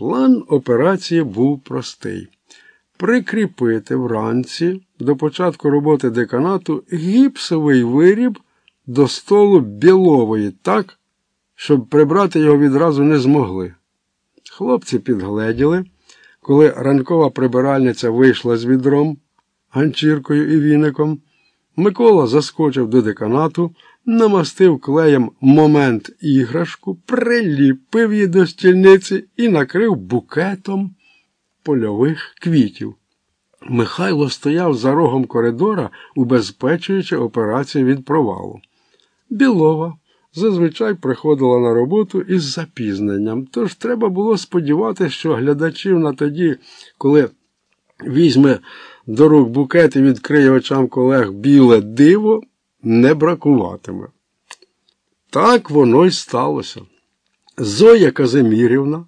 План операції був простий. Прикріпити вранці до початку роботи деканату гіпсовий виріб до столу білової так, щоб прибрати його відразу не змогли. Хлопці підгледіли, коли ранкова прибиральниця вийшла з відром, ганчіркою і віником. Микола заскочив до деканату, намастив клеєм момент іграшку, приліпив її до стільниці і накрив букетом польових квітів. Михайло стояв за рогом коридора, убезпечуючи операцію від провалу. Білова зазвичай приходила на роботу із запізненням, тож треба було сподіватися, що глядачів на тоді, коли візьме до рук букет і відкриє очам колег біле диво, не бракуватиме. Так воно й сталося. Зоя Казимірівна,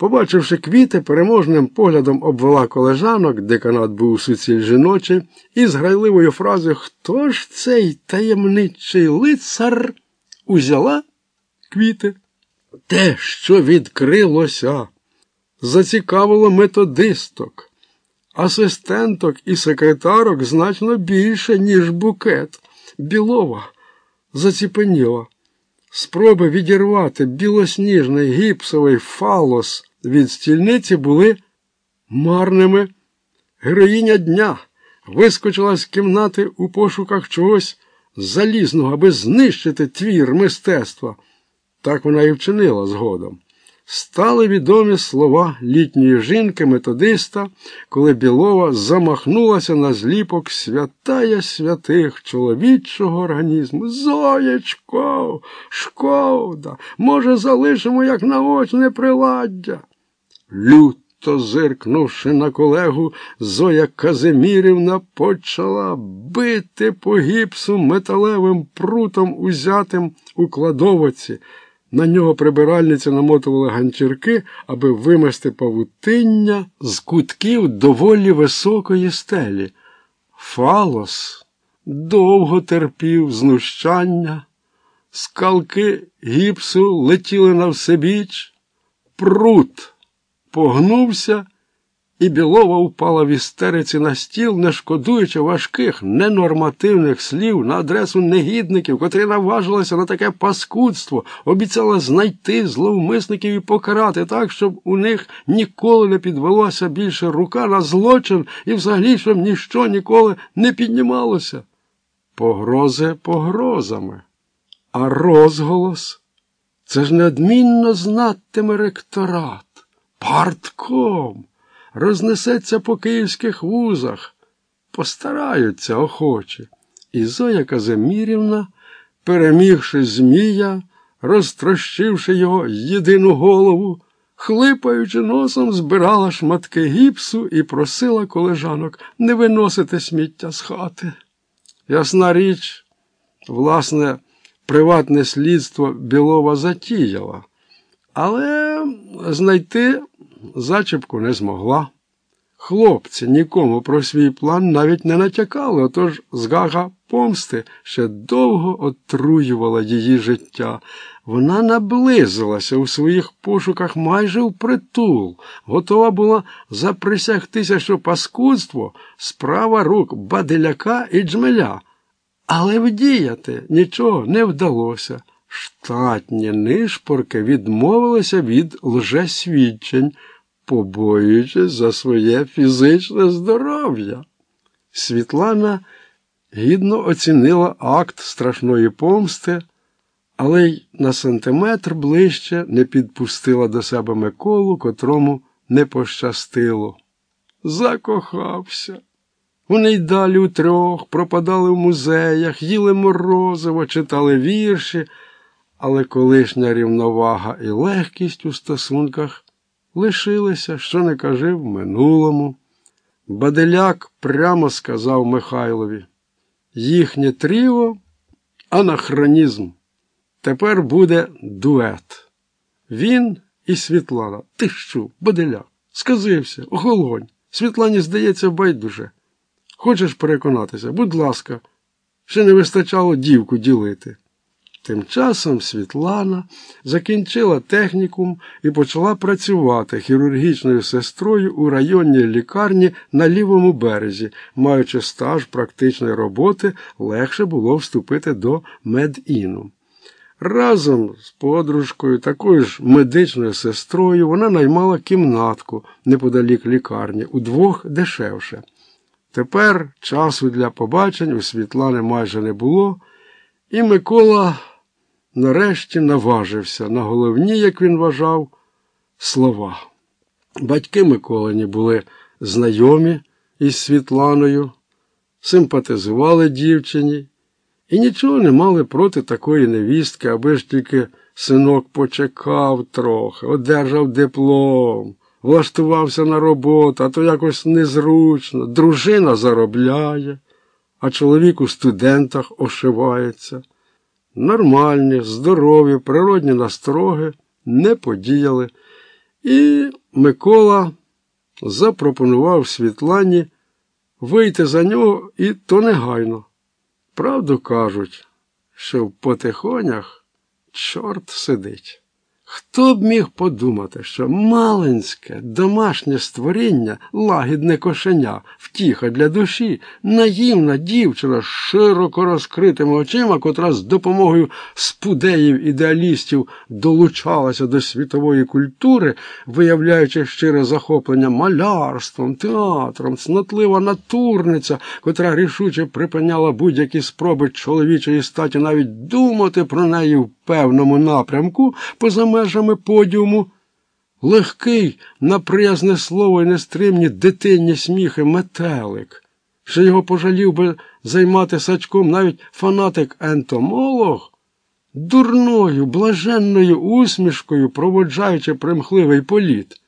побачивши квіти, переможним поглядом обвела колежанок, деканат був суціль жіночий, і з грайливою фразою Хто ж цей таємничий лицар? узяла квіти. Те, що відкрилося, зацікавило методисток, асистенток і секретарок значно більше, ніж букет. Білова заціпеніла. Спроби відірвати білосніжний гіпсовий фалос від стільниці були марними. Героїня дня вискочила з кімнати у пошуках чогось залізного, аби знищити твір мистецтва. Так вона і вчинила згодом. Стали відомі слова літньої жінки, методиста, коли Білова замахнулася на зліпок святая святих чоловічого організму. Зоєчко, шкода, може, залишимо як наочне приладдя. Люто зиркнувши на колегу, Зоя Казимірівна почала бити по гіпсу металевим прутом, узятим у кладовиці. На нього прибиральниця намотувала ганчірки, аби вимести павутиння з кутків доволі високої стелі. Фалос довго терпів знущання, скалки гіпсу летіли на всебіч, прут погнувся, і білова впала в істериці на стіл, не шкодуючи важких, ненормативних слів на адресу негідників, котрі наважилися на таке паскудство, обіцяла знайти зловмисників і покарати так, щоб у них ніколи не підвелося більше рука на злочин і взагалі, щоб ніщо ніколи не піднімалося. Погрози погрозами, а розголос це ж неодмінно знатиме ректорат, партком рознесеться по київських вузах, постараються охочі. І Зоя Казимірівна, перемігши Змія, розтрощивши його єдину голову, хлипаючи носом, збирала шматки гіпсу і просила колежанок не виносити сміття з хати. Ясна річ, власне, приватне слідство Білова затіяла, але знайти зачіпку не змогла. Хлопці нікому про свій план навіть не натякали, отож згага помсти ще довго отруювала її життя. Вона наблизилася у своїх пошуках майже впритул, готова була заприсягтися, що паскудство справа рук баделяка і джмеля. Але вдіяти нічого не вдалося. Штатні нишпорки відмовилися від лжесвідчень побоюючись за своє фізичне здоров'я. Світлана гідно оцінила акт страшної помсти, але й на сантиметр ближче не підпустила до себе Миколу, котрому не пощастило. Закохався. Вони й далі утрьох пропадали в музеях, їли морозиво, читали вірші, але колишня рівновага і легкість у стосунках лишилися, що не кажи, в минулому. Баделяк прямо сказав Михайлові їхнє тріо анахронізм. Тепер буде дует. Він і Світлана. Ти що, Баделяк? Сказився, охолонь. Світлані, здається, байдуже. Хочеш переконатися, будь ласка, ще не вистачало дівку ділити. Тим часом Світлана закінчила технікум і почала працювати хірургічною сестрою у районній лікарні на лівому березі. Маючи стаж практичної роботи, легше було вступити до медіну. Разом з подружкою, такою ж медичною сестрою, вона наймала кімнатку неподалік лікарні, удвох дешевше. Тепер часу для побачень у Світлани майже не було, і Микола нарешті наважився на головні, як він вважав, слова. Батьки Миколані були знайомі із Світланою, симпатизували дівчині і нічого не мали проти такої невістки, аби ж тільки синок почекав трохи, одержав диплом, влаштувався на роботу, а то якось незручно. Дружина заробляє, а чоловік у студентах ошивається. Нормальні, здорові, природні настроги не подіяли. І Микола запропонував Світлані вийти за нього і то негайно. Правду кажуть, що в потихонях чорт сидить. Хто б міг подумати, що маленське домашнє створіння, лагідне кошеня, втіха для душі, наївна дівчина з широко розкритими очима, котра з допомогою спудеїв ідеалістів долучалася до світової культури, виявляючи щире захоплення малярством, театром, цнотлива натурниця, котра рішуче припиняла будь-які спроби чоловічої статі навіть думати про неї в певному напрямку, поза межами подіуму. Легкий, на приязне слово і нестримні дитинні сміхи метелик, що його пожалів би займати сачком навіть фанатик-ентомолог, дурною, блаженною усмішкою, проводжаючи примхливий політ,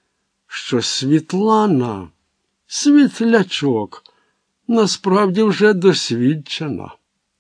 що Світлана, світлячок, насправді вже досвідчена.